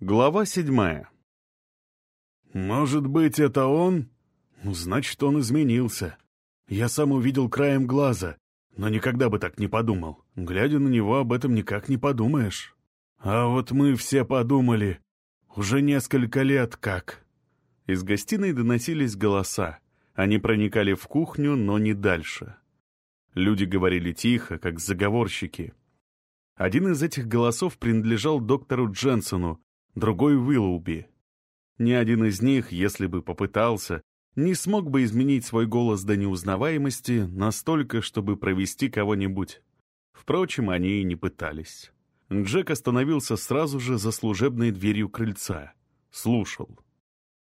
Глава седьмая. «Может быть, это он? Ну, значит, он изменился. Я сам увидел краем глаза, но никогда бы так не подумал. Глядя на него, об этом никак не подумаешь. А вот мы все подумали. Уже несколько лет как». Из гостиной доносились голоса. Они проникали в кухню, но не дальше. Люди говорили тихо, как заговорщики. Один из этих голосов принадлежал доктору Дженсону, другой — Уиллоуби. Ни один из них, если бы попытался, не смог бы изменить свой голос до неузнаваемости настолько, чтобы провести кого-нибудь. Впрочем, они и не пытались. Джек остановился сразу же за служебной дверью крыльца. Слушал.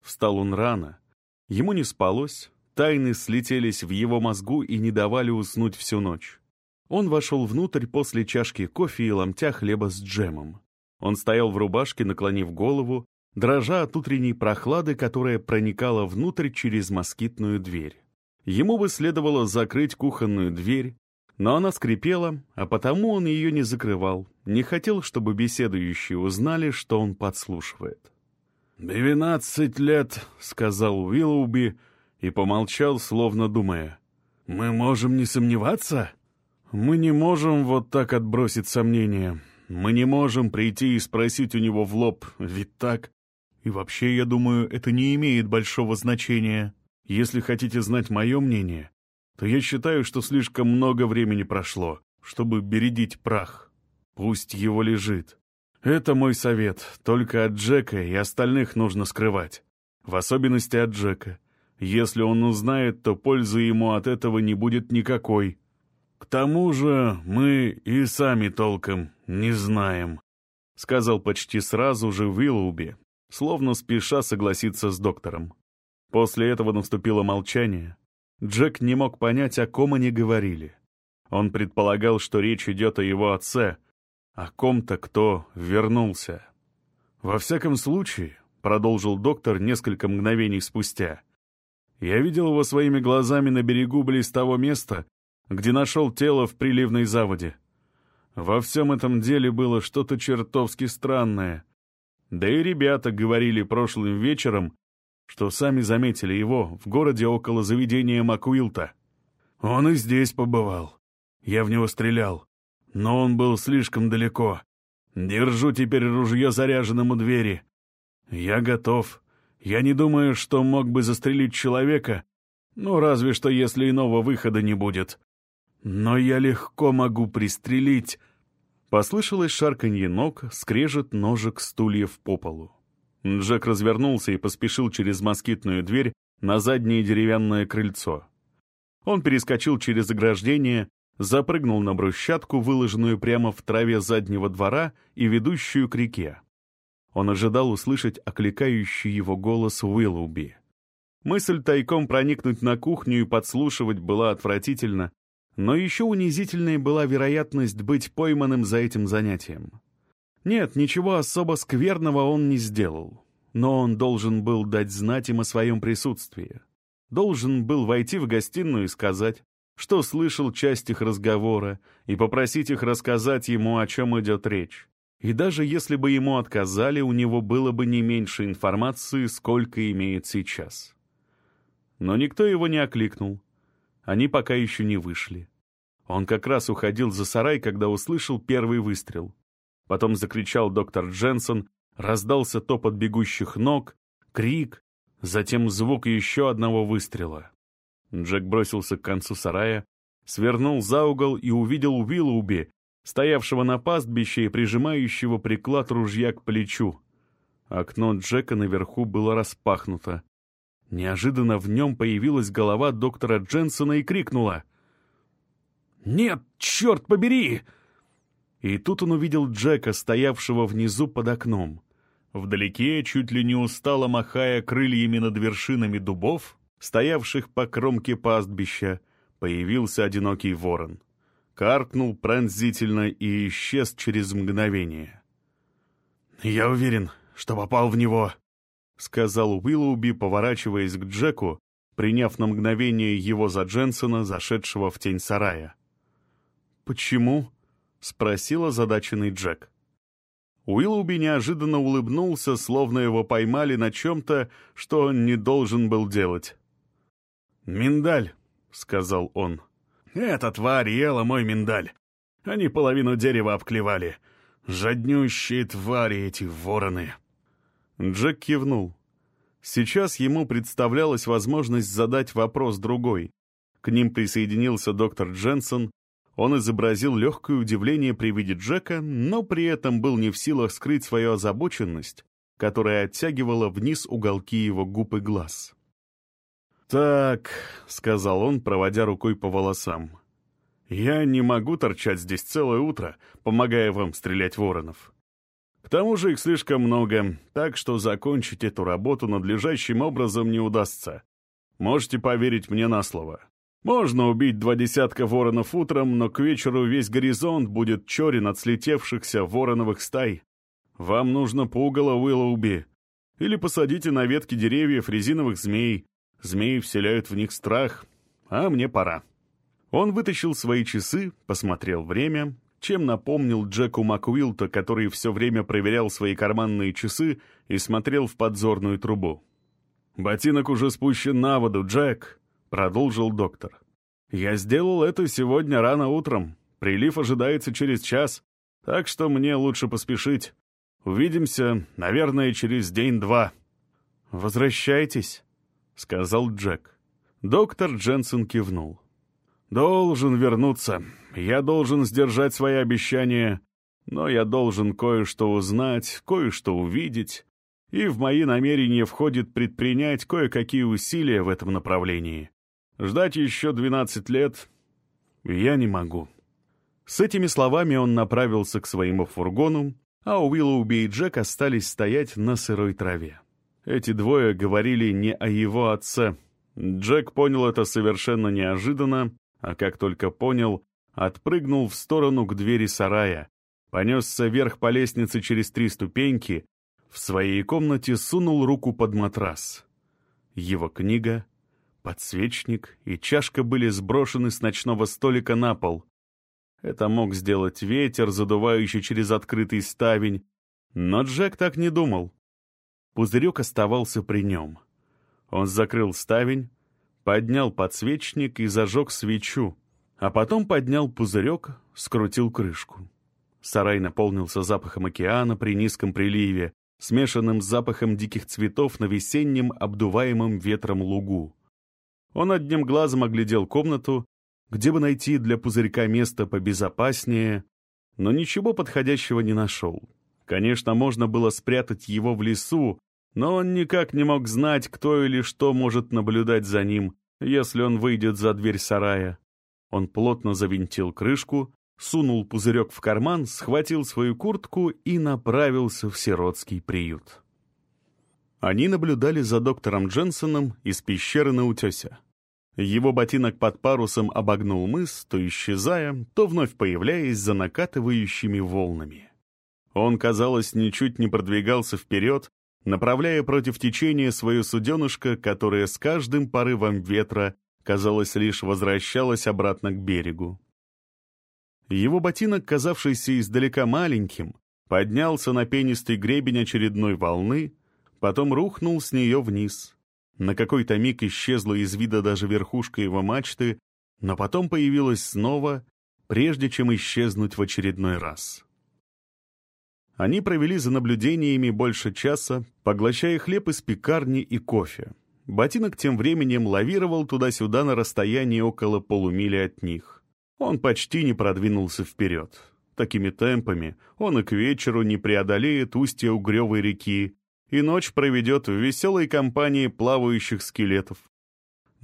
Встал он рано. Ему не спалось, тайны слетелись в его мозгу и не давали уснуть всю ночь. Он вошел внутрь после чашки кофе и ломтя хлеба с джемом. Он стоял в рубашке, наклонив голову, дрожа от утренней прохлады, которая проникала внутрь через москитную дверь. Ему бы следовало закрыть кухонную дверь, но она скрипела, а потому он ее не закрывал, не хотел, чтобы беседующие узнали, что он подслушивает. «Двенадцать лет», — сказал Уиллоуби и помолчал, словно думая. «Мы можем не сомневаться?» «Мы не можем вот так отбросить сомнения. Мы не можем прийти и спросить у него в лоб, ведь так? И вообще, я думаю, это не имеет большого значения. Если хотите знать мое мнение, то я считаю, что слишком много времени прошло, чтобы бередить прах. Пусть его лежит. Это мой совет, только от Джека и остальных нужно скрывать. В особенности от Джека. Если он узнает, то пользы ему от этого не будет никакой. К тому же мы и сами толком не знаем», — сказал почти сразу же Уиллоуби, словно спеша согласиться с доктором. После этого наступило молчание. Джек не мог понять, о ком они говорили. Он предполагал, что речь идет о его отце, о ком-то, кто вернулся. «Во всяком случае», — продолжил доктор несколько мгновений спустя, «я видел его своими глазами на берегу близ того места, где нашел тело в приливной заводе. Во всем этом деле было что-то чертовски странное. Да и ребята говорили прошлым вечером, что сами заметили его в городе около заведения Макуилта. Он и здесь побывал. Я в него стрелял, но он был слишком далеко. Держу теперь ружье заряженным у двери. Я готов. Я не думаю, что мог бы застрелить человека, ну, разве что если иного выхода не будет. Но я легко могу пристрелить. Послышалось шарканье ног, скрежет ножек стульев по полу. Джек развернулся и поспешил через москитную дверь на заднее деревянное крыльцо. Он перескочил через ограждение, запрыгнул на брусчатку, выложенную прямо в траве заднего двора и ведущую к реке. Он ожидал услышать окликающий его голос Уиллоуби. Мысль тайком проникнуть на кухню и подслушивать была отвратительна, но еще унизительнее была вероятность быть пойманным за этим занятием. Нет, ничего особо скверного он не сделал, но он должен был дать знать им о своем присутствии. Должен был войти в гостиную и сказать, что слышал часть их разговора, и попросить их рассказать ему, о чем идет речь. И даже если бы ему отказали, у него было бы не меньше информации, сколько имеет сейчас. Но никто его не окликнул. Они пока еще не вышли. Он как раз уходил за сарай, когда услышал первый выстрел. Потом закричал доктор Дженсон, раздался топот бегущих ног, крик, затем звук еще одного выстрела. Джек бросился к концу сарая, свернул за угол и увидел Уиллоуби, стоявшего на пастбище и прижимающего приклад ружья к плечу. Окно Джека наверху было распахнуто. Неожиданно в нем появилась голова доктора Дженсона и крикнула. «Нет, черт побери!» И тут он увидел Джека, стоявшего внизу под окном. Вдалеке, чуть ли не устало махая крыльями над вершинами дубов, стоявших по кромке пастбища, появился одинокий ворон. Каркнул пронзительно и исчез через мгновение. «Я уверен, что попал в него», — сказал Уиллоуби, поворачиваясь к Джеку, приняв на мгновение его за Дженсона, зашедшего в тень сарая. «Почему?» — спросил озадаченный Джек. Уиллуби неожиданно улыбнулся, словно его поймали на чем-то, что он не должен был делать. «Миндаль», — сказал он. «Эта тварь ела мой миндаль. Они половину дерева обклевали. Жаднющие твари эти вороны». Джек кивнул. Сейчас ему представлялась возможность задать вопрос другой. К ним присоединился доктор Дженсон. Он изобразил легкое удивление при виде Джека, но при этом был не в силах скрыть свою озабоченность, которая оттягивала вниз уголки его губ и глаз. «Так», — сказал он, проводя рукой по волосам, — «я не могу торчать здесь целое утро, помогая вам стрелять воронов. К тому же их слишком много, так что закончить эту работу надлежащим образом не удастся. Можете поверить мне на слово. Можно убить два десятка воронов утром, но к вечеру весь горизонт будет черен от слетевшихся вороновых стай. Вам нужно пугало Уиллоуби. Или посадите на ветки деревьев резиновых змей. Змеи вселяют в них страх. А мне пора. Он вытащил свои часы, посмотрел время, чем напомнил Джеку Макуилта, который все время проверял свои карманные часы и смотрел в подзорную трубу. «Ботинок уже спущен на воду, Джек!» продолжил доктор. «Я сделал это сегодня рано утром. Прилив ожидается через час, так что мне лучше поспешить. Увидимся, наверное, через день-два». «Возвращайтесь», — сказал Джек. Доктор Дженсен кивнул. «Должен вернуться. Я должен сдержать свои обещания, но я должен кое-что узнать, кое-что увидеть, и в мои намерения входит предпринять кое-какие усилия в этом направлении. Ждать еще двенадцать лет я не могу». С этими словами он направился к своему фургону, а Уиллоуби и Джек остались стоять на сырой траве. Эти двое говорили не о его отце. Джек понял это совершенно неожиданно, а как только понял, отпрыгнул в сторону к двери сарая, понесся вверх по лестнице через три ступеньки, в своей комнате сунул руку под матрас. Его книга Подсвечник и чашка были сброшены с ночного столика на пол. Это мог сделать ветер, задувающий через открытый ставень, но Джек так не думал. Пузырек оставался при нем. Он закрыл ставень, поднял подсвечник и зажег свечу, а потом поднял пузырек, скрутил крышку. Сарай наполнился запахом океана при низком приливе, смешанным с запахом диких цветов на весеннем обдуваемом ветром лугу. Он одним глазом оглядел комнату, где бы найти для пузырька место побезопаснее, но ничего подходящего не нашел. Конечно, можно было спрятать его в лесу, но он никак не мог знать, кто или что может наблюдать за ним, если он выйдет за дверь сарая. Он плотно завинтил крышку, сунул пузырек в карман, схватил свою куртку и направился в сиротский приют. Они наблюдали за доктором Дженсоном из пещеры на утесе. Его ботинок под парусом обогнул мыс, то исчезая, то вновь появляясь за накатывающими волнами. Он, казалось, ничуть не продвигался вперед, направляя против течения свое суденышко, которое с каждым порывом ветра, казалось, лишь возвращалось обратно к берегу. Его ботинок, казавшийся издалека маленьким, поднялся на пенистый гребень очередной волны, потом рухнул с нее вниз. На какой-то миг исчезла из вида даже верхушка его мачты, но потом появилась снова, прежде чем исчезнуть в очередной раз. Они провели за наблюдениями больше часа, поглощая хлеб из пекарни и кофе. Ботинок тем временем лавировал туда-сюда на расстоянии около полумили от них. Он почти не продвинулся вперед. Такими темпами он и к вечеру не преодолеет устья Угревой реки, и ночь проведет в веселой компании плавающих скелетов.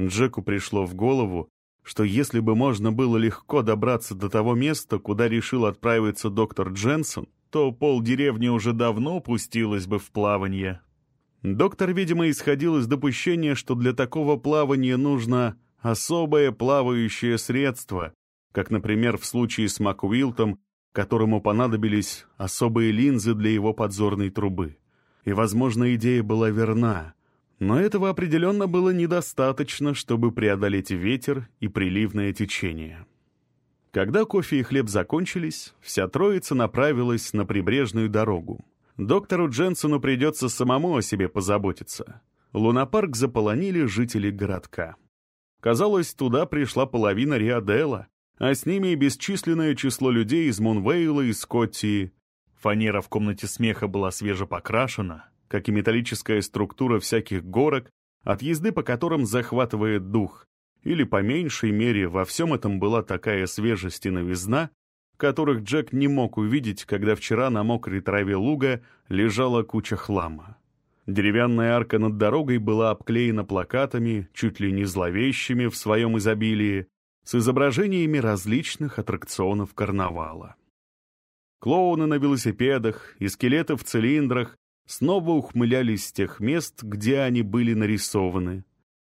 Джеку пришло в голову, что если бы можно было легко добраться до того места, куда решил отправиться доктор Дженсон, то полдеревни уже давно пустилась бы в плавание. Доктор, видимо, исходил из допущения, что для такого плавания нужно особое плавающее средство, как, например, в случае с Макуилтом, которому понадобились особые линзы для его подзорной трубы и, возможно, идея была верна, но этого определенно было недостаточно, чтобы преодолеть ветер и приливное течение. Когда кофе и хлеб закончились, вся троица направилась на прибрежную дорогу. Доктору Дженсону придется самому о себе позаботиться. Лунопарк заполонили жители городка. Казалось, туда пришла половина Риадела, а с ними и бесчисленное число людей из Монвейла и Скоттии. Фанера в комнате смеха была свежепокрашена, как и металлическая структура всяких горок, от езды по которым захватывает дух, или по меньшей мере во всем этом была такая свежесть и новизна, которых Джек не мог увидеть, когда вчера на мокрой траве луга лежала куча хлама. Деревянная арка над дорогой была обклеена плакатами, чуть ли не зловещими в своем изобилии, с изображениями различных аттракционов карнавала. Клоуны на велосипедах и скелеты в цилиндрах снова ухмылялись с тех мест, где они были нарисованы.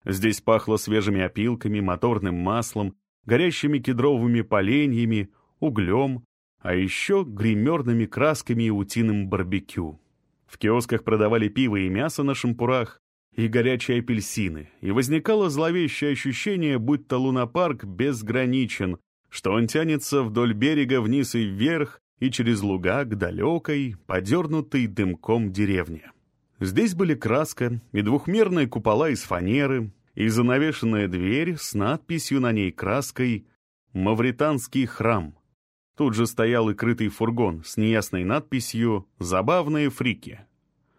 Здесь пахло свежими опилками, моторным маслом, горящими кедровыми поленьями, углем, а еще гримерными красками и утиным барбекю. В киосках продавали пиво и мясо на шампурах, и горячие апельсины, и возникало зловещее ощущение, будто лунопарк безграничен, что он тянется вдоль берега вниз и вверх, и через луга к далекой, подернутой дымком деревне. Здесь были краска и двухмерные купола из фанеры, и занавешенная дверь с надписью на ней краской «Мавританский храм». Тут же стоял и крытый фургон с неясной надписью «Забавные фрики».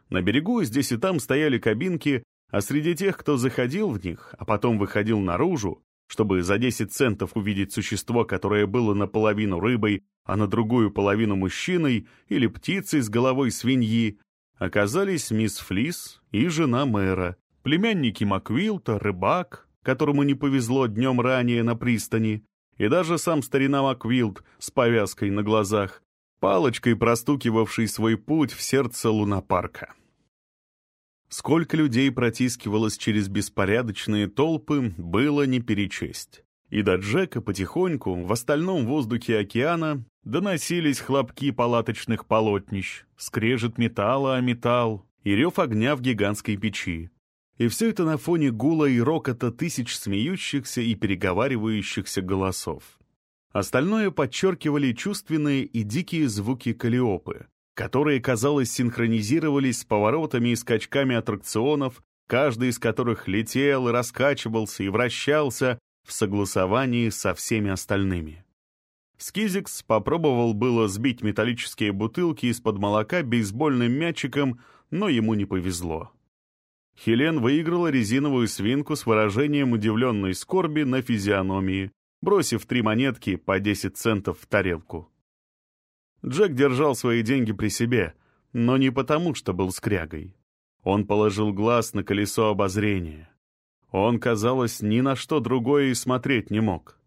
На берегу здесь и там стояли кабинки, а среди тех, кто заходил в них, а потом выходил наружу, чтобы за 10 центов увидеть существо, которое было наполовину рыбой, а на другую половину мужчиной или птицей с головой свиньи, оказались мисс Флис и жена мэра, племянники Маквилта, рыбак, которому не повезло днем ранее на пристани, и даже сам старина Маквилд с повязкой на глазах, палочкой простукивавший свой путь в сердце лунопарка. Сколько людей протискивалось через беспорядочные толпы, было не перечесть. И до Джека потихоньку в остальном воздухе океана доносились хлопки палаточных полотнищ, скрежет металла о металл и рев огня в гигантской печи. И все это на фоне гула и рокота тысяч смеющихся и переговаривающихся голосов. Остальное подчеркивали чувственные и дикие звуки калиопы, которые, казалось, синхронизировались с поворотами и скачками аттракционов, каждый из которых летел и раскачивался и вращался в согласовании со всеми остальными. Скизикс попробовал было сбить металлические бутылки из-под молока бейсбольным мячиком, но ему не повезло. Хелен выиграла резиновую свинку с выражением удивленной скорби на физиономии, бросив три монетки по 10 центов в тарелку. Джек держал свои деньги при себе, но не потому, что был скрягой. Он положил глаз на колесо обозрения. Он, казалось, ни на что другое и смотреть не мог.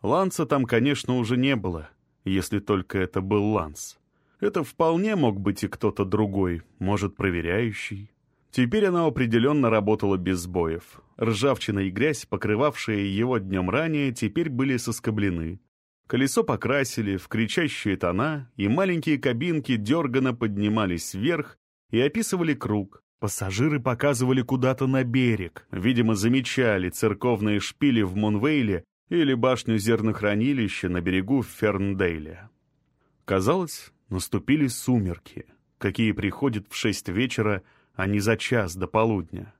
Ланса там, конечно, уже не было, если только это был Ланс. Это вполне мог быть и кто-то другой, может, проверяющий. Теперь она определенно работала без сбоев. Ржавчина и грязь, покрывавшие его днем ранее, теперь были соскоблены. Колесо покрасили в кричащие тона, и маленькие кабинки дерганно поднимались вверх и описывали круг. Пассажиры показывали куда-то на берег, видимо, замечали церковные шпили в Монвейле или башню зернохранилища на берегу в Ферндейле. Казалось, наступили сумерки, какие приходят в шесть вечера а не за час до полудня.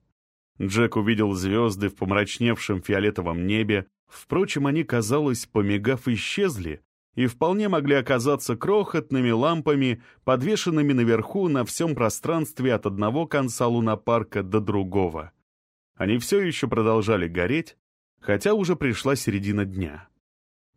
Джек увидел звезды в помрачневшем фиолетовом небе, впрочем, они, казалось, помигав, исчезли и вполне могли оказаться крохотными лампами, подвешенными наверху на всем пространстве от одного конца лунопарка до другого. Они все еще продолжали гореть, хотя уже пришла середина дня.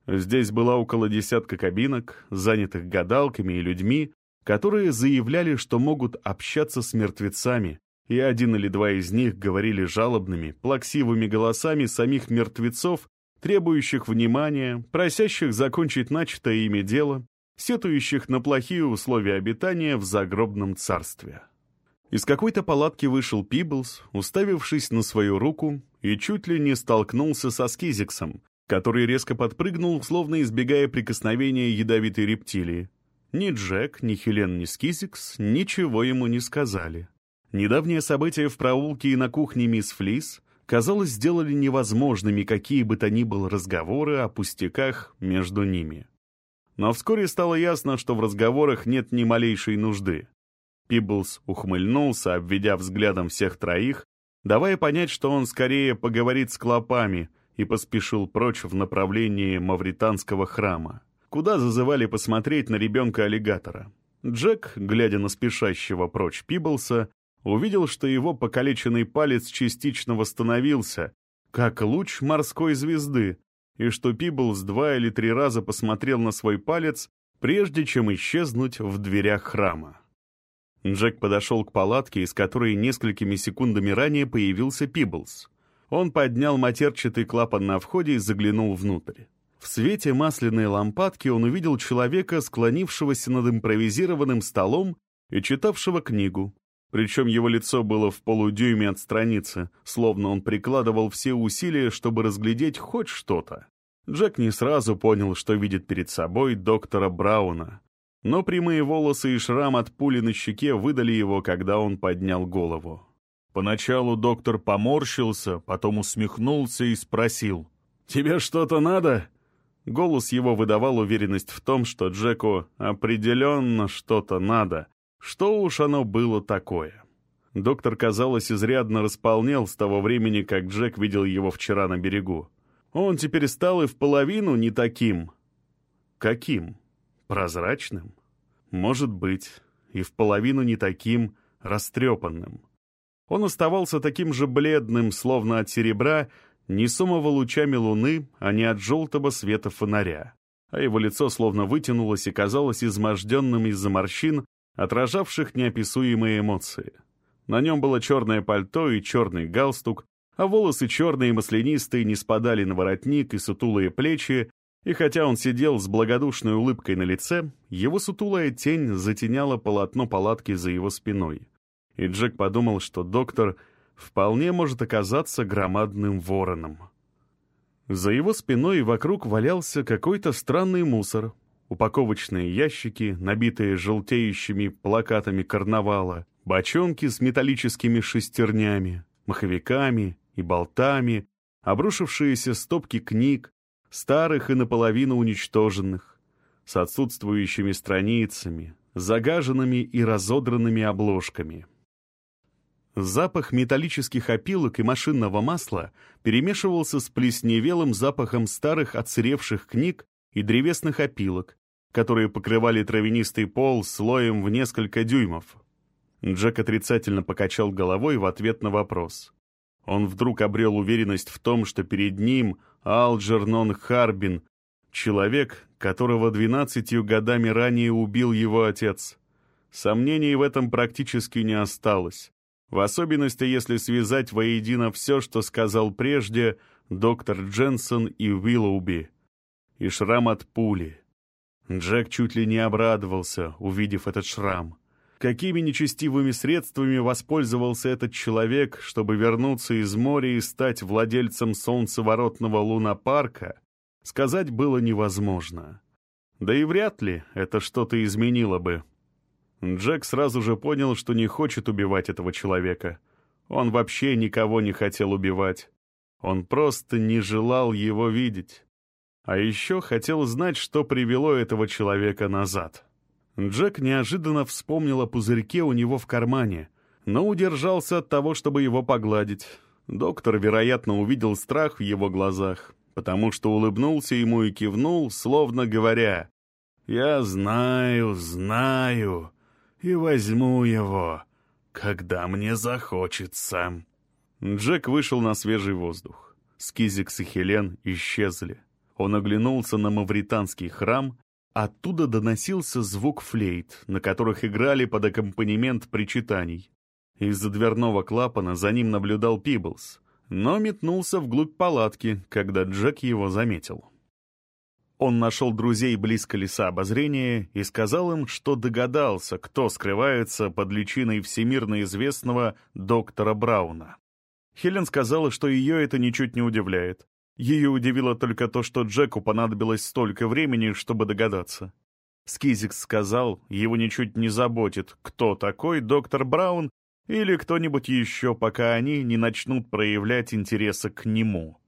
Здесь было около десятка кабинок, занятых гадалками и людьми, которые заявляли, что могут общаться с мертвецами, и один или два из них говорили жалобными, плаксивыми голосами самих мертвецов, требующих внимания, просящих закончить начатое ими дело, сетующих на плохие условия обитания в загробном царстве. Из какой-то палатки вышел Пиблс, уставившись на свою руку, и чуть ли не столкнулся со Скизиксом, который резко подпрыгнул, словно избегая прикосновения ядовитой рептилии. Ни Джек, ни Хелен, ни Скизикс ничего ему не сказали. Недавнее событие в проулке и на кухне мисс Флис казалось, сделали невозможными какие бы то ни было разговоры о пустяках между ними. Но вскоре стало ясно, что в разговорах нет ни малейшей нужды. Пиблс ухмыльнулся, обведя взглядом всех троих, давая понять, что он скорее поговорит с клопами, и поспешил прочь в направлении мавританского храма, куда зазывали посмотреть на ребенка-аллигатора. Джек, глядя на спешащего прочь Пиблса, увидел, что его покалеченный палец частично восстановился, как луч морской звезды, и что Пиблс два или три раза посмотрел на свой палец, прежде чем исчезнуть в дверях храма. Джек подошел к палатке, из которой несколькими секундами ранее появился Пиблс. Он поднял матерчатый клапан на входе и заглянул внутрь. В свете масляной лампадки он увидел человека, склонившегося над импровизированным столом и читавшего книгу. Причем его лицо было в полудюйме от страницы, словно он прикладывал все усилия, чтобы разглядеть хоть что-то. Джек не сразу понял, что видит перед собой доктора Брауна, но прямые волосы и шрам от пули на щеке выдали его, когда он поднял голову. Поначалу доктор поморщился, потом усмехнулся и спросил. «Тебе что-то надо?» Голос его выдавал уверенность в том, что Джеку определенно что-то надо. Что уж оно было такое? Доктор, казалось, изрядно располнел с того времени, как Джек видел его вчера на берегу. Он теперь стал и в половину не таким. Каким? Прозрачным? Может быть, и в половину не таким растрепанным. Он оставался таким же бледным, словно от серебра, несомого лучами луны, а не от желтого света фонаря. А его лицо словно вытянулось и казалось изможденным из-за морщин, отражавших неописуемые эмоции. На нем было черное пальто и черный галстук, а волосы черные и маслянистые не спадали на воротник и сутулые плечи, и хотя он сидел с благодушной улыбкой на лице, его сутулая тень затеняла полотно палатки за его спиной. И Джек подумал, что доктор вполне может оказаться громадным вороном. За его спиной и вокруг валялся какой-то странный мусор. Упаковочные ящики, набитые желтеющими плакатами карнавала, бочонки с металлическими шестернями, маховиками и болтами, обрушившиеся стопки книг, старых и наполовину уничтоженных, с отсутствующими страницами, загаженными и разодранными обложками. Запах металлических опилок и машинного масла перемешивался с плесневелым запахом старых отсыревших книг и древесных опилок, которые покрывали травянистый пол слоем в несколько дюймов. Джек отрицательно покачал головой в ответ на вопрос. Он вдруг обрел уверенность в том, что перед ним Алджернон Харбин, человек, которого двенадцатью годами ранее убил его отец. Сомнений в этом практически не осталось. В особенности, если связать воедино все, что сказал прежде доктор Дженсон и Уиллоуби. И шрам от пули. Джек чуть ли не обрадовался, увидев этот шрам. Какими нечестивыми средствами воспользовался этот человек, чтобы вернуться из моря и стать владельцем солнцеворотного лунопарка, сказать было невозможно. Да и вряд ли это что-то изменило бы. Джек сразу же понял, что не хочет убивать этого человека. Он вообще никого не хотел убивать. Он просто не желал его видеть. А еще хотел знать, что привело этого человека назад. Джек неожиданно вспомнил о пузырьке у него в кармане, но удержался от того, чтобы его погладить. Доктор, вероятно, увидел страх в его глазах, потому что улыбнулся ему и кивнул, словно говоря, «Я знаю, знаю, и возьму его, когда мне захочется». Джек вышел на свежий воздух. Скизикс и Хелен исчезли. Он оглянулся на мавританский храм Оттуда доносился звук флейт, на которых играли под аккомпанемент причитаний. Из-за дверного клапана за ним наблюдал Пиблс, но метнулся вглубь палатки, когда Джек его заметил. Он нашел друзей близ колеса обозрения и сказал им, что догадался, кто скрывается под личиной всемирно известного доктора Брауна. Хелен сказала, что ее это ничуть не удивляет. Ее удивило только то, что Джеку понадобилось столько времени, чтобы догадаться. Скизикс сказал, его ничуть не заботит, кто такой доктор Браун, Или кто-нибудь еще, пока они не начнут проявлять интереса к нему.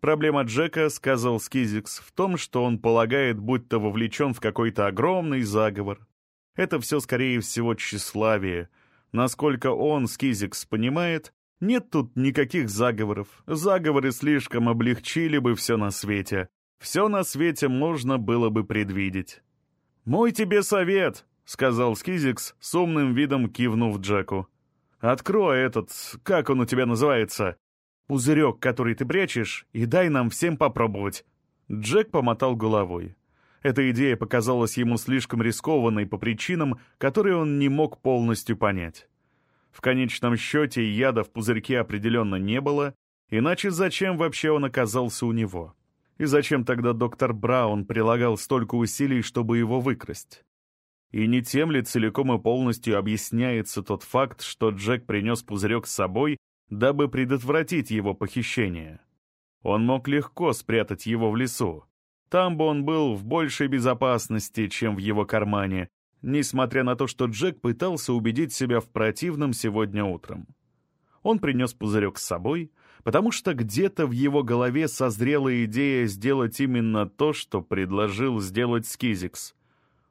Проблема Джека, сказал Скизикс, в том, что он полагает, будто вовлечен в какой-то огромный заговор. Это все, скорее всего, тщеславие. Насколько он, Скизикс, понимает, нет тут никаких заговоров. Заговоры слишком облегчили бы все на свете. Все на свете можно было бы предвидеть. «Мой тебе совет», — сказал Скизикс, с умным видом кивнув Джеку. «Открой этот, как он у тебя называется, пузырек, который ты прячешь, и дай нам всем попробовать». Джек помотал головой. Эта идея показалась ему слишком рискованной по причинам, которые он не мог полностью понять. В конечном счете яда в пузырьке определенно не было, иначе зачем вообще он оказался у него? И зачем тогда доктор Браун прилагал столько усилий, чтобы его выкрасть? И не тем ли целиком и полностью объясняется тот факт, что Джек принес пузырек с собой дабы предотвратить его похищение. Он мог легко спрятать его в лесу. Там бы он был в большей безопасности, чем в его кармане, несмотря на то, что Джек пытался убедить себя в противном сегодня утром. Он принес пузырек с собой, потому что где-то в его голове созрела идея сделать именно то, что предложил сделать Скизикс.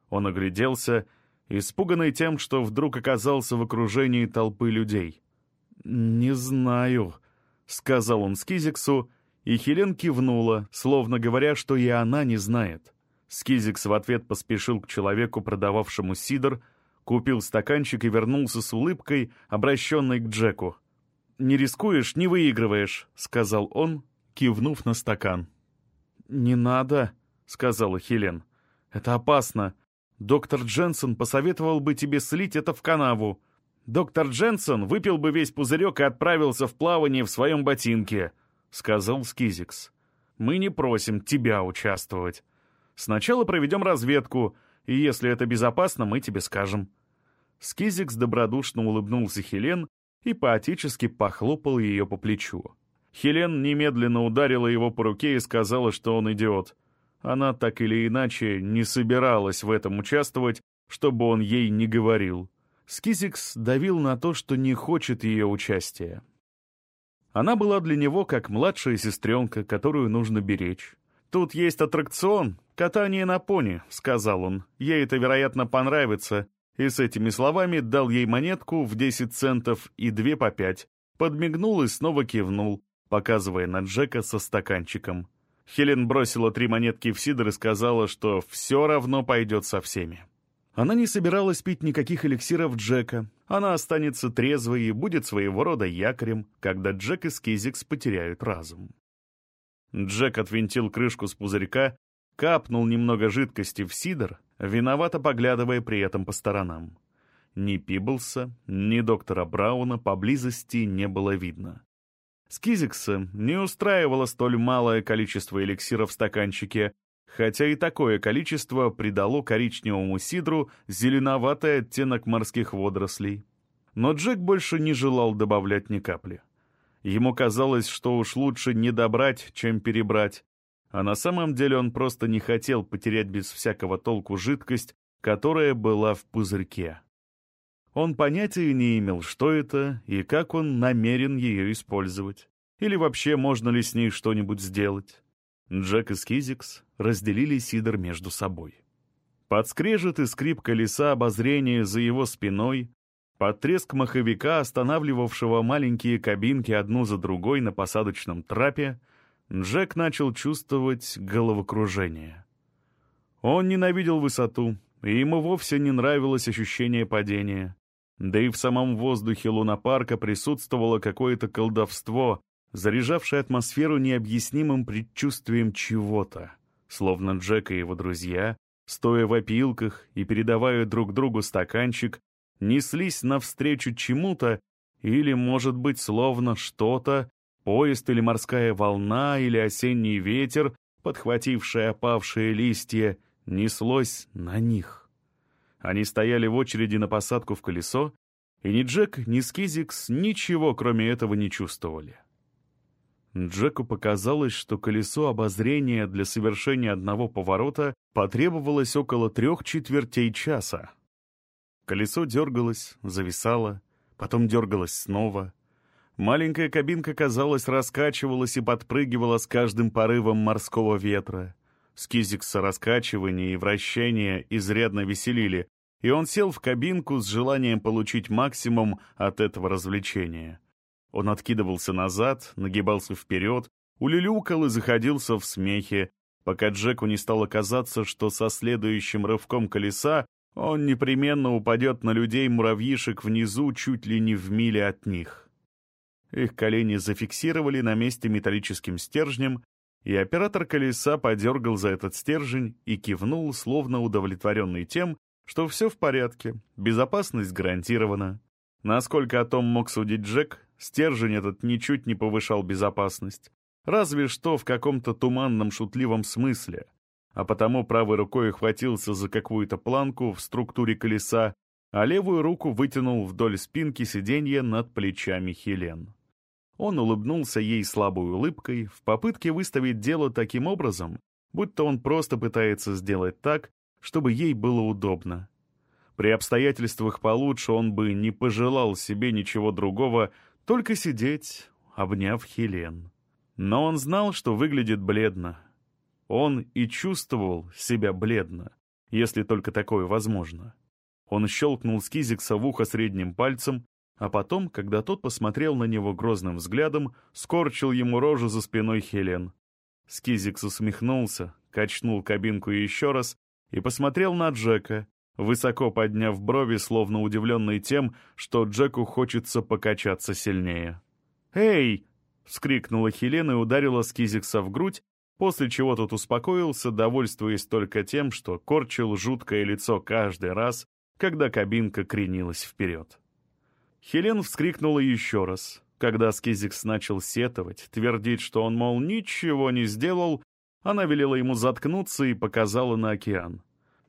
Он огляделся, испуганный тем, что вдруг оказался в окружении толпы людей. «Не знаю», — сказал он Скизиксу, и Хелен кивнула, словно говоря, что и она не знает. Скизикс в ответ поспешил к человеку, продававшему сидр, купил стаканчик и вернулся с улыбкой, обращенной к Джеку. «Не рискуешь, не выигрываешь», — сказал он, кивнув на стакан. «Не надо», — сказала Хелен. «Это опасно. Доктор Дженсен посоветовал бы тебе слить это в канаву. Доктор Дженсон выпил бы весь пузырек и отправился в плавание в своем ботинке», — сказал Скизикс. «Мы не просим тебя участвовать. Сначала проведем разведку, и если это безопасно, мы тебе скажем». Скизикс добродушно улыбнулся Хелен и поотечески похлопал ее по плечу. Хелен немедленно ударила его по руке и сказала, что он идиот. Она так или иначе не собиралась в этом участвовать, чтобы он ей не говорил. Скизикс давил на то, что не хочет ее участия. Она была для него как младшая сестренка, которую нужно беречь. «Тут есть аттракцион, катание на пони», — сказал он. «Ей это, вероятно, понравится». И с этими словами дал ей монетку в 10 центов и две по пять. Подмигнул и снова кивнул, показывая на Джека со стаканчиком. Хелен бросила три монетки в сидр и сказала, что все равно пойдет со всеми. Она не собиралась пить никаких эликсиров Джека. Она останется трезвой и будет своего рода якорем, когда Джек и Скизикс потеряют разум. Джек отвинтил крышку с пузырька, капнул немного жидкости в сидр, виновато поглядывая при этом по сторонам. Ни Пиблса, ни доктора Брауна поблизости не было видно. Скизикса не устраивало столь малое количество эликсира в стаканчике, хотя и такое количество придало коричневому сидру зеленоватый оттенок морских водорослей. Но Джек больше не желал добавлять ни капли. Ему казалось, что уж лучше не добрать, чем перебрать, а на самом деле он просто не хотел потерять без всякого толку жидкость, которая была в пузырьке. Он понятия не имел, что это и как он намерен ее использовать. Или вообще можно ли с ней что-нибудь сделать. Джек и Скизикс разделили сидр между собой. Под скрежет и скрип колеса обозрения за его спиной, под треск маховика, останавливавшего маленькие кабинки одну за другой на посадочном трапе, Джек начал чувствовать головокружение. Он ненавидел высоту, и ему вовсе не нравилось ощущение падения. Да и в самом воздухе лунопарка присутствовало какое-то колдовство, заряжавший атмосферу необъяснимым предчувствием чего-то, словно Джек и его друзья, стоя в опилках и передавая друг другу стаканчик, неслись навстречу чему-то или, может быть, словно что-то, поезд или морская волна или осенний ветер, подхвативший опавшие листья, неслось на них. Они стояли в очереди на посадку в колесо, и ни Джек, ни Скизикс ничего, кроме этого, не чувствовали. Джеку показалось, что колесо обозрения для совершения одного поворота потребовалось около трех четвертей часа. Колесо дергалось, зависало, потом дергалась снова. Маленькая кабинка, казалось, раскачивалась и подпрыгивала с каждым порывом морского ветра. Скизикса раскачивания и вращения изрядно веселили, и он сел в кабинку с желанием получить максимум от этого развлечения. Он откидывался назад, нагибался вперед, улюлюкал и заходился в смехе, пока Джеку не стало казаться, что со следующим рывком колеса он непременно упадет на людей-муравьишек внизу чуть ли не в миле от них. Их колени зафиксировали на месте металлическим стержнем, и оператор колеса подергал за этот стержень и кивнул, словно удовлетворенный тем, что все в порядке, безопасность гарантирована. Насколько о том мог судить Джек, стержень этот ничуть не повышал безопасность, разве что в каком-то туманном шутливом смысле, а потому правой рукой хватился за какую-то планку в структуре колеса, а левую руку вытянул вдоль спинки сиденья над плечами Хелен. Он улыбнулся ей слабой улыбкой в попытке выставить дело таким образом, будто он просто пытается сделать так, чтобы ей было удобно. При обстоятельствах получше он бы не пожелал себе ничего другого, только сидеть, обняв Хелен. Но он знал, что выглядит бледно. Он и чувствовал себя бледно, если только такое возможно. Он щелкнул Скизикса в ухо средним пальцем, а потом, когда тот посмотрел на него грозным взглядом, скорчил ему рожу за спиной Хелен. Скизикс усмехнулся, качнул кабинку еще раз и посмотрел на Джека, высоко подняв брови, словно удивленный тем, что Джеку хочется покачаться сильнее. «Эй!» — вскрикнула Хелен и ударила Скизикса в грудь, после чего тот успокоился, довольствуясь только тем, что корчил жуткое лицо каждый раз, когда кабинка кренилась вперед. Хелен вскрикнула еще раз. Когда Скизикс начал сетовать, твердить, что он, мол, ничего не сделал, она велела ему заткнуться и показала на океан.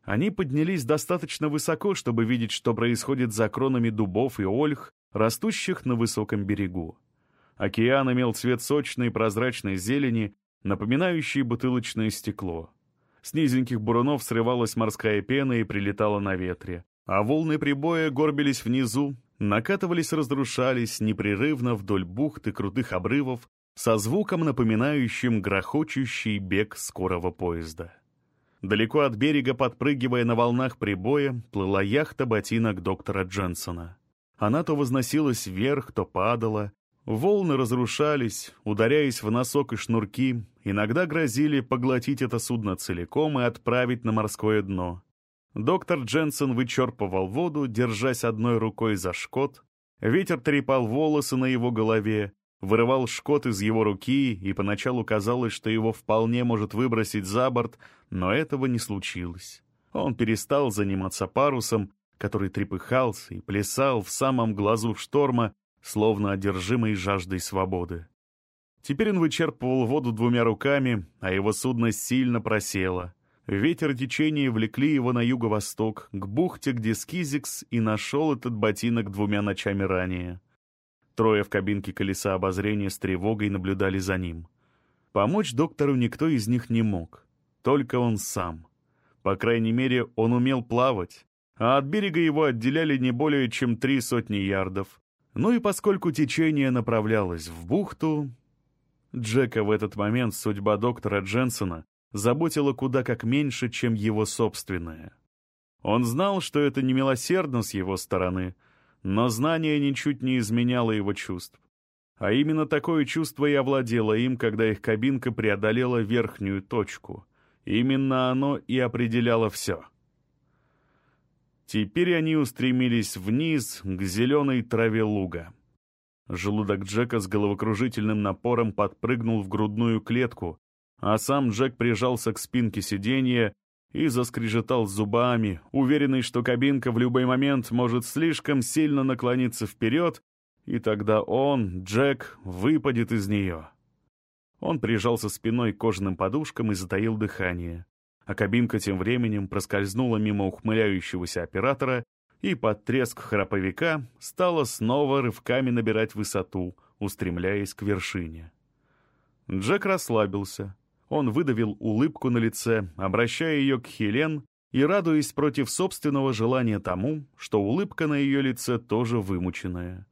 Они поднялись достаточно высоко, чтобы видеть, что происходит за кронами дубов и ольх, растущих на высоком берегу. Океан имел цвет сочной прозрачной зелени, напоминающей бутылочное стекло. С низеньких бурунов срывалась морская пена и прилетала на ветре, а волны прибоя горбились внизу, накатывались, разрушались непрерывно вдоль бухт и крутых обрывов со звуком, напоминающим грохочущий бег скорого поезда. Далеко от берега, подпрыгивая на волнах прибоя, плыла яхта ботинок доктора Дженсона. Она то возносилась вверх, то падала. Волны разрушались, ударяясь в носок и шнурки, иногда грозили поглотить это судно целиком и отправить на морское дно. Доктор Дженсен вычерпывал воду, держась одной рукой за шкот. Ветер трепал волосы на его голове, вырывал шкот из его руки, и поначалу казалось, что его вполне может выбросить за борт, но этого не случилось. Он перестал заниматься парусом, который трепыхался и плясал в самом глазу шторма, словно одержимый жаждой свободы. Теперь он вычерпывал воду двумя руками, а его судно сильно просело. Ветер течения влекли его на юго-восток, к бухте, где Скизикс и нашел этот ботинок двумя ночами ранее. Трое в кабинке колеса обозрения с тревогой наблюдали за ним. Помочь доктору никто из них не мог, только он сам. По крайней мере, он умел плавать, а от берега его отделяли не более чем три сотни ярдов. Ну и поскольку течение направлялось в бухту, Джека в этот момент судьба доктора Дженсона заботило куда как меньше, чем его собственное. Он знал, что это не милосердно с его стороны, но знание ничуть не изменяло его чувств. А именно такое чувство и овладело им, когда их кабинка преодолела верхнюю точку. Именно оно и определяло все. Теперь они устремились вниз, к зеленой траве луга. Желудок Джека с головокружительным напором подпрыгнул в грудную клетку, а сам Джек прижался к спинке сиденья и заскрежетал зубами, уверенный, что кабинка в любой момент может слишком сильно наклониться вперед, и тогда он, Джек, выпадет из нее. Он прижался спиной к кожаным подушкам и затаил дыхание, а кабинка тем временем проскользнула мимо ухмыляющегося оператора и под треск храповика стала снова рывками набирать высоту, устремляясь к вершине. Джек расслабился, он выдавил улыбку на лице, обращая ее к Хелен, и радуясь против собственного желания тому, что улыбка на ее лице тоже вымученная.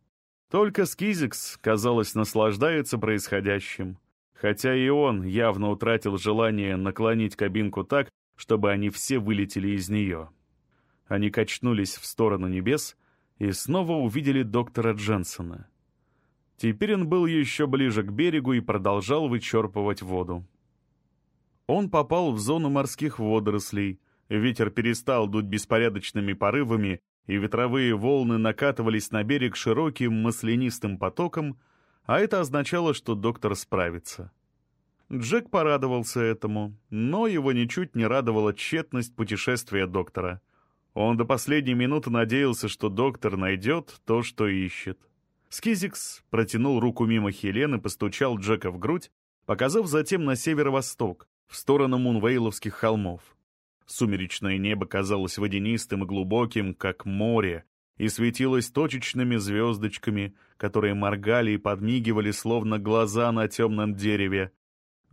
Только Скизикс, казалось, наслаждается происходящим, хотя и он явно утратил желание наклонить кабинку так, чтобы они все вылетели из нее. Они качнулись в сторону небес и снова увидели доктора Дженсона. Теперь он был еще ближе к берегу и продолжал вычерпывать воду. Он попал в зону морских водорослей, ветер перестал дуть беспорядочными порывами, и ветровые волны накатывались на берег широким маслянистым потоком, а это означало, что доктор справится. Джек порадовался этому, но его ничуть не радовала тщетность путешествия доктора. Он до последней минуты надеялся, что доктор найдет то, что ищет. Скизикс протянул руку мимо Хелен и постучал Джека в грудь, показав затем на северо-восток, в сторону Мунвейловских холмов. Сумеречное небо казалось водянистым и глубоким, как море, и светилось точечными звездочками, которые моргали и подмигивали, словно глаза на темном дереве.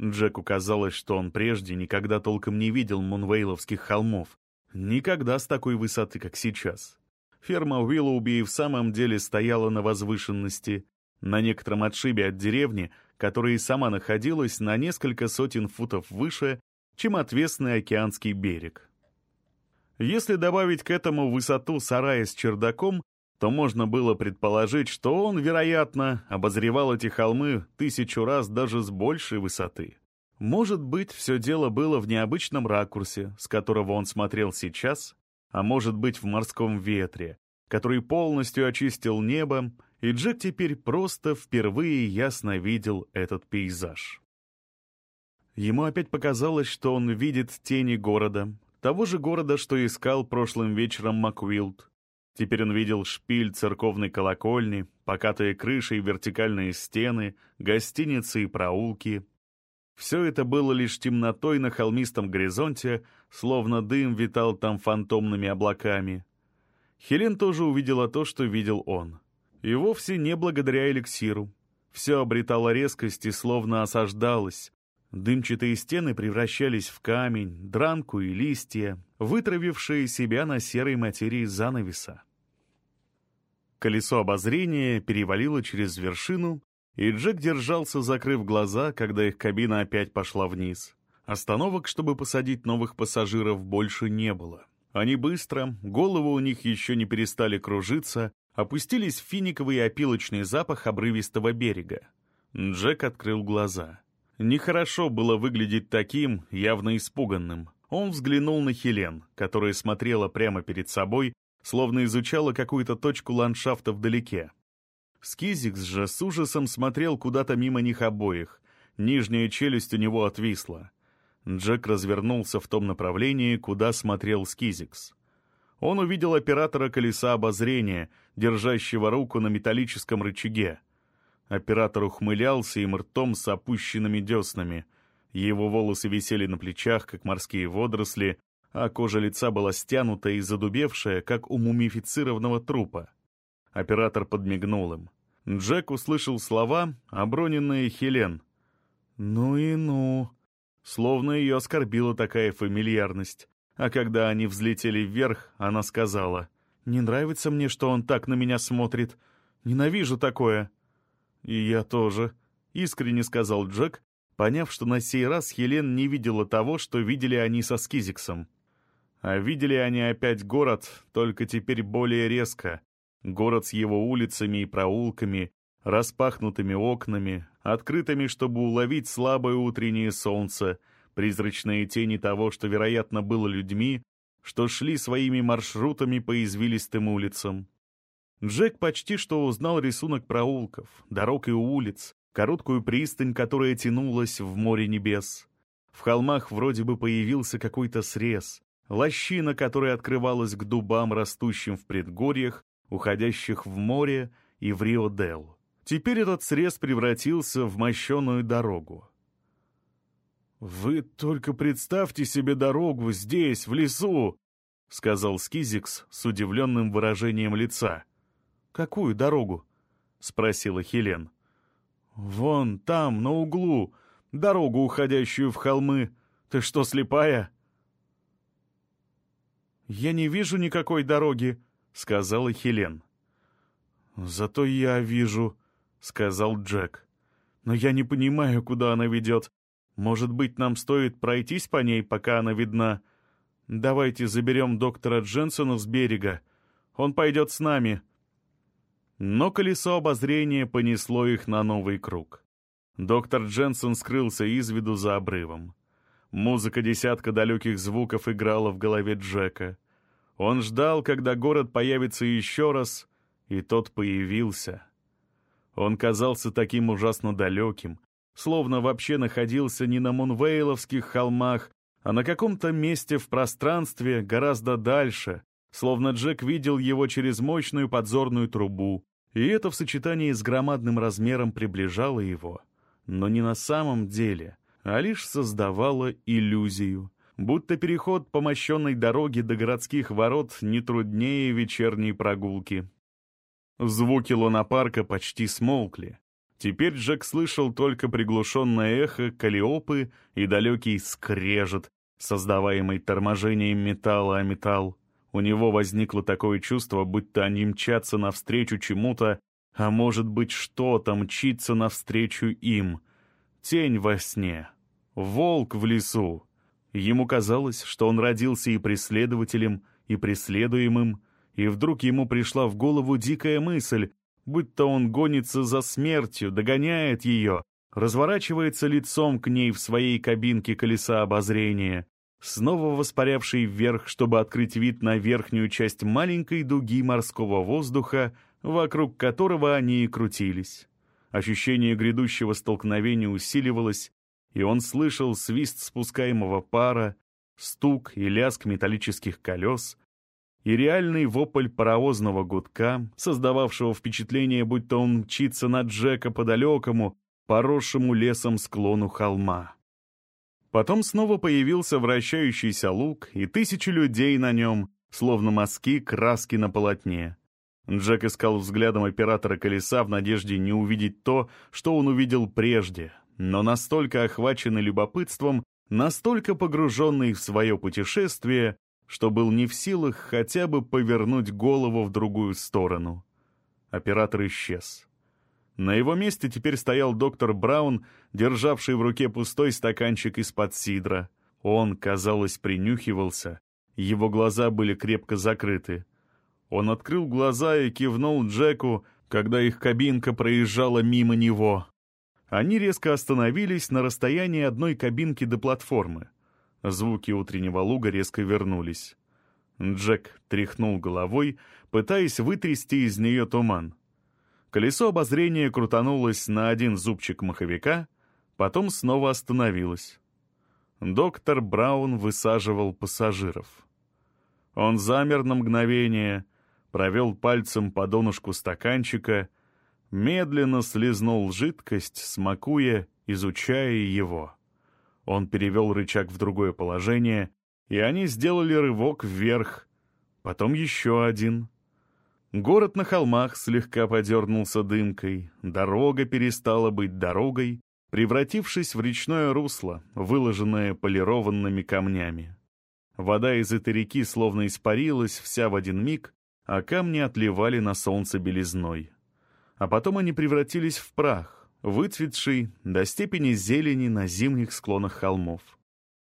Джеку казалось, что он прежде никогда толком не видел Мунвейловских холмов. Никогда с такой высоты, как сейчас. Ферма Уиллоуби в самом деле стояла на возвышенности, на некотором отшибе от деревни, которая и сама находилась на несколько сотен футов выше, чем отвесный океанский берег. Если добавить к этому высоту сарая с чердаком, то можно было предположить, что он, вероятно, обозревал эти холмы тысячу раз даже с большей высоты. Может быть, все дело было в необычном ракурсе, с которого он смотрел сейчас, а может быть в морском ветре, который полностью очистил небо, и Джек теперь просто впервые ясно видел этот пейзаж. Ему опять показалось, что он видит тени города, того же города, что искал прошлым вечером Маквилд. Теперь он видел шпиль церковной колокольни, покатые крыши и вертикальные стены, гостиницы и проулки. Все это было лишь темнотой на холмистом горизонте, словно дым витал там фантомными облаками. Хелен тоже увидела то, что видел он. И вовсе не благодаря эликсиру. Все обретало резкость и словно осаждалось, Дымчатые стены превращались в камень, дранку и листья, вытравившие себя на серой материи занавеса. Колесо обозрения перевалило через вершину, и Джек держался, закрыв глаза, когда их кабина опять пошла вниз. Остановок, чтобы посадить новых пассажиров, больше не было. Они быстро, головы у них еще не перестали кружиться, опустились в финиковый опилочный запах обрывистого берега. Джек открыл глаза. Нехорошо было выглядеть таким, явно испуганным. Он взглянул на Хелен, которая смотрела прямо перед собой, словно изучала какую-то точку ландшафта вдалеке. Скизикс же с ужасом смотрел куда-то мимо них обоих. Нижняя челюсть у него отвисла. Джек развернулся в том направлении, куда смотрел Скизикс. Он увидел оператора колеса обозрения, держащего руку на металлическом рычаге. Оператор ухмылялся им ртом с опущенными деснами. Его волосы висели на плечах, как морские водоросли, а кожа лица была стянута и задубевшая, как у мумифицированного трупа. Оператор подмигнул им. Джек услышал слова, оброненные Хелен. «Ну и ну!» Словно ее оскорбила такая фамильярность. А когда они взлетели вверх, она сказала, «Не нравится мне, что он так на меня смотрит. Ненавижу такое!» «И я тоже», — искренне сказал Джек, поняв, что на сей раз Хелен не видела того, что видели они со Скизиксом. А видели они опять город, только теперь более резко. Город с его улицами и проулками, распахнутыми окнами, открытыми, чтобы уловить слабое утреннее солнце, призрачные тени того, что, вероятно, было людьми, что шли своими маршрутами по извилистым улицам. Джек почти что узнал рисунок проулков, дорог и улиц, короткую пристань, которая тянулась в море небес. В холмах вроде бы появился какой-то срез, лощина, которая открывалась к дубам, растущим в предгорьях, уходящих в море и в Рио-Дел. Теперь этот срез превратился в мощеную дорогу. «Вы только представьте себе дорогу здесь, в лесу!» — сказал Скизикс с удивленным выражением лица. «Какую дорогу?» — спросила Хелен. «Вон там, на углу, дорогу, уходящую в холмы. Ты что, слепая?» «Я не вижу никакой дороги», — сказала Хелен. «Зато я вижу», — сказал Джек. «Но я не понимаю, куда она ведет. Может быть, нам стоит пройтись по ней, пока она видна? Давайте заберем доктора Дженсона с берега. Он пойдет с нами». Но колесо обозрения понесло их на новый круг. Доктор Дженсон скрылся из виду за обрывом. Музыка десятка далеких звуков играла в голове Джека. Он ждал, когда город появится еще раз, и тот появился. Он казался таким ужасно далеким, словно вообще находился не на Мунвейловских холмах, а на каком-то месте в пространстве гораздо дальше, словно Джек видел его через мощную подзорную трубу, и это в сочетании с громадным размером приближало его, но не на самом деле, а лишь создавало иллюзию, будто переход по мощенной дороге до городских ворот не труднее вечерней прогулки. Звуки лунопарка почти смолкли. Теперь Джек слышал только приглушенное эхо калиопы и далекий скрежет, создаваемый торможением металла о металл. У него возникло такое чувство, будто они мчатся навстречу чему-то, а может быть что-то мчится навстречу им. Тень во сне. Волк в лесу. Ему казалось, что он родился и преследователем, и преследуемым, и вдруг ему пришла в голову дикая мысль, будто он гонится за смертью, догоняет ее, разворачивается лицом к ней в своей кабинке колеса обозрения, снова воспарявший вверх, чтобы открыть вид на верхнюю часть маленькой дуги морского воздуха, вокруг которого они и крутились. Ощущение грядущего столкновения усиливалось, и он слышал свист спускаемого пара, стук и лязг металлических колес, и реальный вопль паровозного гудка, создававшего впечатление, будто он мчится на Джека по далекому, поросшему лесом склону холма. Потом снова появился вращающийся лук и тысячи людей на нем, словно мазки краски на полотне. Джек искал взглядом оператора колеса в надежде не увидеть то, что он увидел прежде, но настолько охваченный любопытством, настолько погруженный в свое путешествие, что был не в силах хотя бы повернуть голову в другую сторону. Оператор исчез. На его месте теперь стоял доктор Браун, державший в руке пустой стаканчик из-под сидра. Он, казалось, принюхивался. Его глаза были крепко закрыты. Он открыл глаза и кивнул Джеку, когда их кабинка проезжала мимо него. Они резко остановились на расстоянии одной кабинки до платформы. Звуки утреннего луга резко вернулись. Джек тряхнул головой, пытаясь вытрясти из нее туман. Колесо обозрения крутанулось на один зубчик маховика, потом снова остановилось. Доктор Браун высаживал пассажиров. Он замер на мгновение, провел пальцем по донышку стаканчика — медленно слезнул жидкость, смакуя, изучая его. Он перевел рычаг в другое положение, и они сделали рывок вверх, потом еще один. Город на холмах слегка подернулся дымкой, дорога перестала быть дорогой, превратившись в речное русло, выложенное полированными камнями. Вода из этой реки словно испарилась вся в один миг, а камни отливали на солнце белизной а потом они превратились в прах, выцветший до степени зелени на зимних склонах холмов.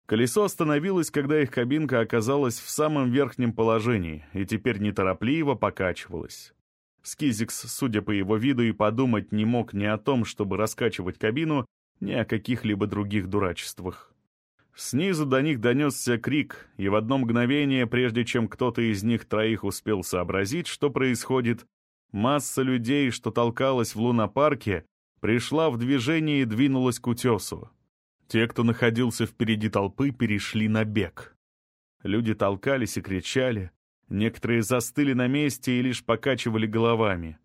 Колесо остановилось, когда их кабинка оказалась в самом верхнем положении и теперь неторопливо покачивалась. Скизикс, судя по его виду, и подумать не мог ни о том, чтобы раскачивать кабину, ни о каких-либо других дурачествах. Снизу до них донесся крик, и в одно мгновение, прежде чем кто-то из них троих успел сообразить, что происходит, Масса людей, что толкалась в лунопарке, пришла в движение и двинулась к утесу. Те, кто находился впереди толпы, перешли на бег. Люди толкались и кричали. Некоторые застыли на месте и лишь покачивали головами.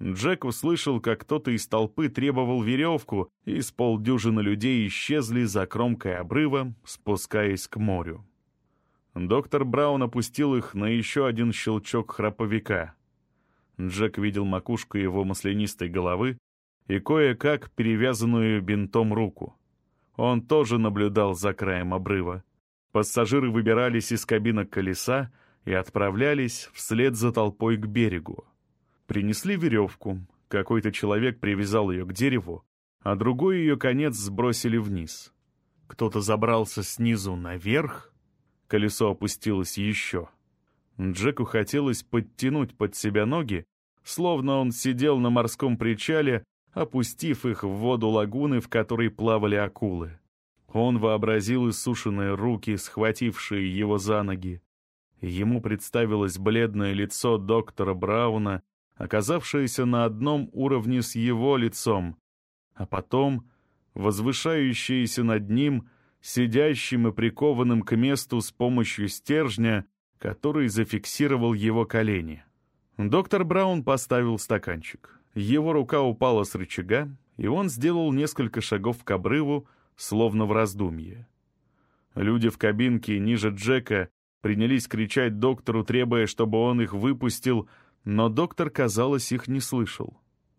Джек услышал, как кто-то из толпы требовал веревку, и с полдюжины людей исчезли за кромкой обрыва, спускаясь к морю. Доктор Браун опустил их на еще один щелчок храповика. Джек видел макушку его маслянистой головы и кое-как перевязанную бинтом руку. Он тоже наблюдал за краем обрыва. Пассажиры выбирались из кабинок колеса и отправлялись вслед за толпой к берегу. Принесли веревку, какой-то человек привязал ее к дереву, а другой ее конец сбросили вниз. Кто-то забрался снизу наверх, колесо опустилось еще. Джеку хотелось подтянуть под себя ноги, словно он сидел на морском причале, опустив их в воду лагуны, в которой плавали акулы. Он вообразил иссушенные руки, схватившие его за ноги. Ему представилось бледное лицо доктора Брауна, оказавшееся на одном уровне с его лицом, а потом возвышающееся над ним, сидящим и прикованным к месту с помощью стержня, который зафиксировал его колени. Доктор Браун поставил стаканчик. Его рука упала с рычага, и он сделал несколько шагов к обрыву, словно в раздумье. Люди в кабинке ниже Джека принялись кричать доктору, требуя, чтобы он их выпустил, но доктор, казалось, их не слышал.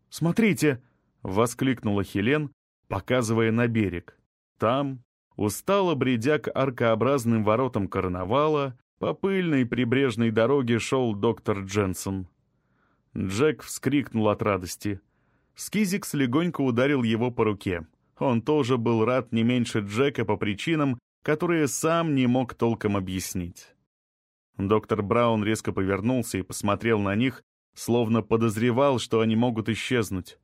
«Смотрите!» — воскликнула Хелен, показывая на берег. Там, устало бредя к аркообразным воротам карнавала, по пыльной прибрежной дороге шел доктор Дженсон. Джек вскрикнул от радости. Скизикс легонько ударил его по руке. Он тоже был рад не меньше Джека по причинам, которые сам не мог толком объяснить. Доктор Браун резко повернулся и посмотрел на них, словно подозревал, что они могут исчезнуть.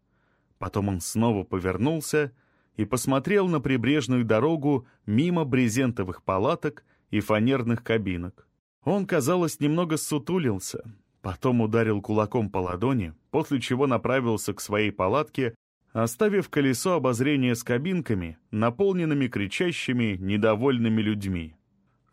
Потом он снова повернулся и посмотрел на прибрежную дорогу мимо брезентовых палаток и фанерных кабинок. Он, казалось, немного сутулился, потом ударил кулаком по ладони, после чего направился к своей палатке, оставив колесо обозрения с кабинками, наполненными кричащими, недовольными людьми.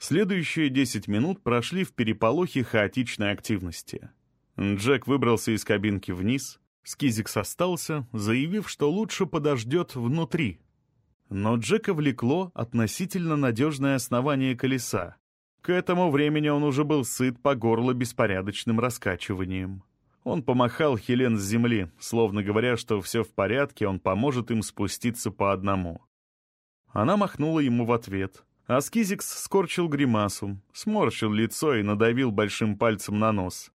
Следующие десять минут прошли в переполохе хаотичной активности. Джек выбрался из кабинки вниз, Скизикс остался, заявив, что лучше подождет внутри. Но Джека влекло относительно надежное основание колеса, к этому времени он уже был сыт по горло беспорядочным раскачиванием. Он помахал Хелен с земли, словно говоря, что все в порядке, он поможет им спуститься по одному. Она махнула ему в ответ. А Скизикс скорчил гримасу, сморщил лицо и надавил большим пальцем на нос.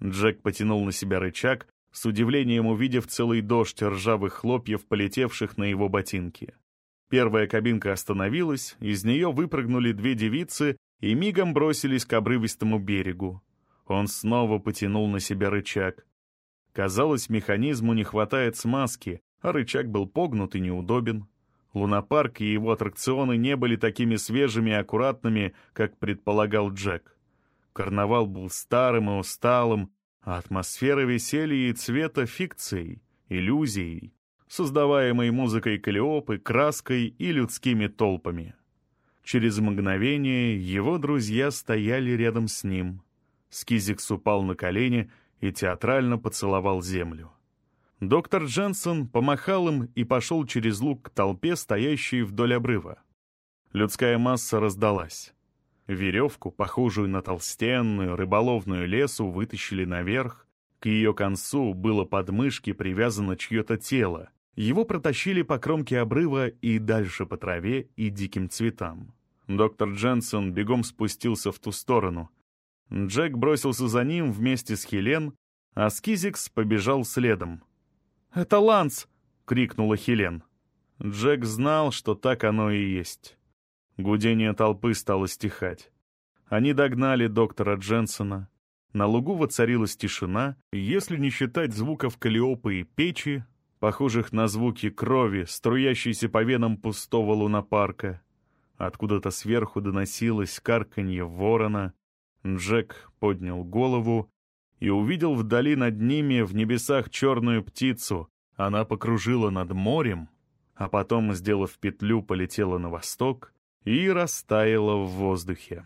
Джек потянул на себя рычаг, с удивлением увидев целый дождь ржавых хлопьев, полетевших на его ботинки. Первая кабинка остановилась, из нее выпрыгнули две девицы и мигом бросились к обрывистому берегу. Он снова потянул на себя рычаг. Казалось, механизму не хватает смазки, а рычаг был погнут и неудобен. Лунопарк и его аттракционы не были такими свежими и аккуратными, как предполагал Джек. Карнавал был старым и усталым, а атмосфера веселья и цвета фикцией, иллюзией, создаваемой музыкой Калиопы, краской и людскими толпами. Через мгновение его друзья стояли рядом с ним. Скизикс упал на колени и театрально поцеловал землю. Доктор Дженсон помахал им и пошел через луг к толпе, стоящей вдоль обрыва. Людская масса раздалась. Веревку, похожую на толстенную рыболовную лесу, вытащили наверх. К ее концу было под мышки привязано чье-то тело, его протащили по кромке обрыва и дальше по траве и диким цветам. Доктор Дженсон бегом спустился в ту сторону. Джек бросился за ним вместе с Хелен, а Скизикс побежал следом. «Это Ланс!» — крикнула Хелен. Джек знал, что так оно и есть. Гудение толпы стало стихать. Они догнали доктора Дженсона. На лугу воцарилась тишина, если не считать звуков калиопы и печи, похожих на звуки крови, струящейся по венам пустого лунопарка. Откуда-то сверху доносилось карканье ворона. Джек поднял голову и увидел вдали над ними в небесах черную птицу. Она покружила над морем, а потом, сделав петлю, полетела на восток и растаяла в воздухе.